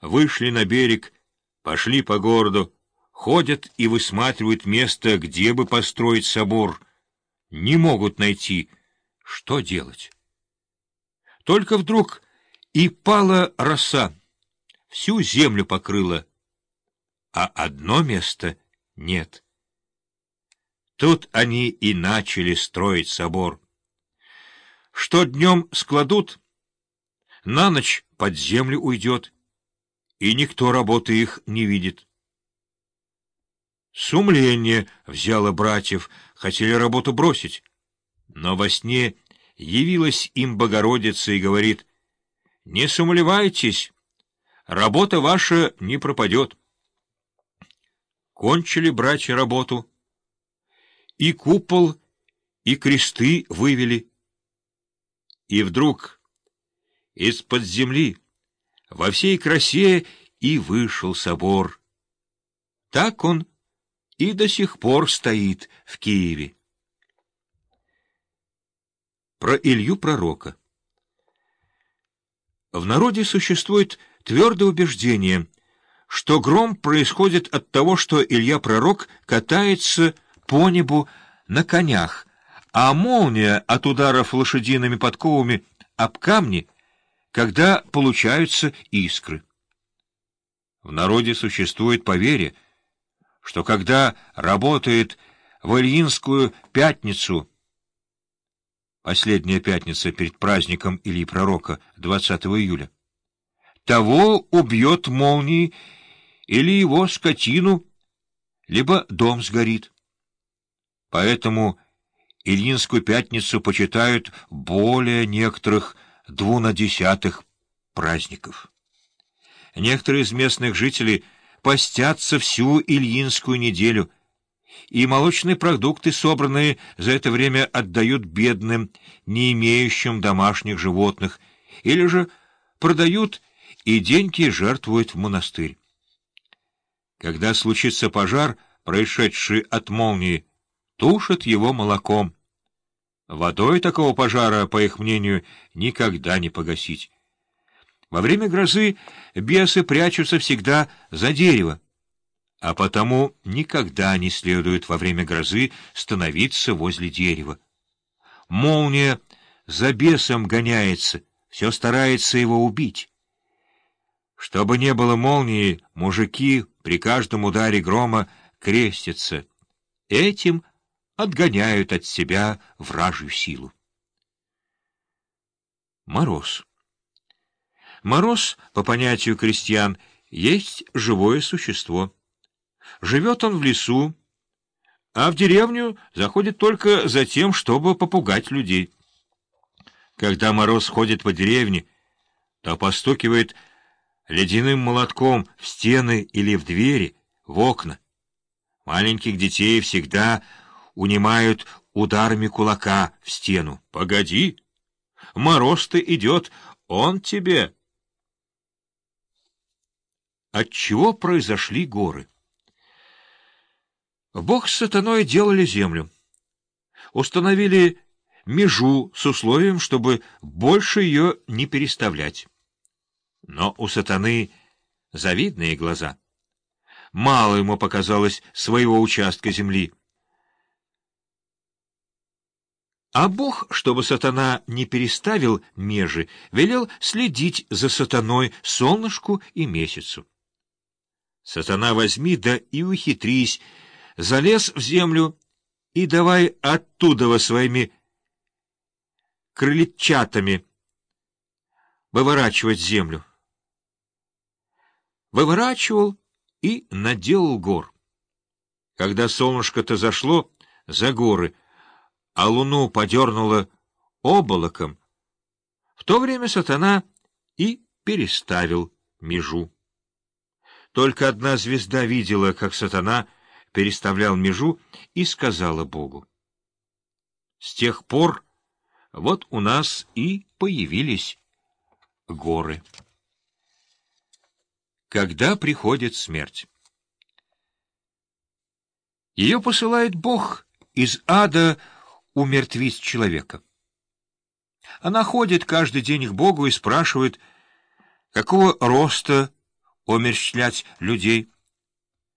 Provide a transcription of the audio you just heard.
вышли на берег, пошли по городу, ходят и высматривают место, где бы построить собор. Не могут найти. Что делать? Только вдруг и пала роса, всю землю покрыла, а одно место нет. Тут они и начали строить собор. Что днем складут, на ночь под землю уйдет, и никто работы их не видит. Сумление взяло братьев, хотели работу бросить, но во сне явилась им Богородица и говорит, «Не сумлевайтесь, работа ваша не пропадет». Кончили братья работу, и купол, и кресты вывели. И вдруг из-под земли во всей красе и вышел собор. Так он и до сих пор стоит в Киеве. Про Илью Пророка В народе существует твердое убеждение, что гром происходит от того, что Илья Пророк катается по небу на конях, а молния от ударов лошадиными подковами об камни, когда получаются искры. В народе существует поверье, что когда работает в Ильинскую пятницу, последняя пятница перед праздником Ильи Пророка, 20 июля, того убьет молнией или его скотину, либо дом сгорит. Поэтому Ильинскую пятницу почитают более некоторых двунадесятых праздников. Некоторые из местных жителей постятся всю Ильинскую неделю, и молочные продукты, собранные за это время, отдают бедным, не имеющим домашних животных, или же продают и деньги жертвуют в монастырь. Когда случится пожар, происшедший от молнии, тушат его молоком. Водой такого пожара, по их мнению, никогда не погасить. Во время грозы бесы прячутся всегда за дерево, а потому никогда не следует во время грозы становиться возле дерева. Молния за бесом гоняется, все старается его убить. Чтобы не было молнии, мужики при каждом ударе грома крестятся. Этим отгоняют от себя вражью силу. Мороз. Мороз, по понятию крестьян, есть живое существо. Живет он в лесу, а в деревню заходит только за тем, чтобы попугать людей. Когда мороз ходит по деревне, то постукивает ледяным молотком в стены или в двери, в окна. Маленьких детей всегда унимают ударами кулака в стену. «Погоди! Мороз-то идет, он тебе!» Отчего произошли горы? Бог с сатаной делали землю. Установили межу с условием, чтобы больше ее не переставлять. Но у сатаны завидные глаза. Мало ему показалось своего участка земли — А Бог, чтобы сатана не переставил межи, велел следить за сатаной солнышку и месяцу. Сатана возьми да и ухитрись, залез в землю и давай оттуда во своими крылечатами выворачивать землю. Выворачивал и наделал гор. Когда солнышко-то зашло за горы, а луну подернуло облаком, в то время сатана и переставил межу. Только одна звезда видела, как сатана переставлял межу, и сказала Богу. С тех пор вот у нас и появились горы. Когда приходит смерть? Ее посылает Бог из ада умертвить человека. Она ходит каждый день к Богу и спрашивает, какого роста умерщвлять людей.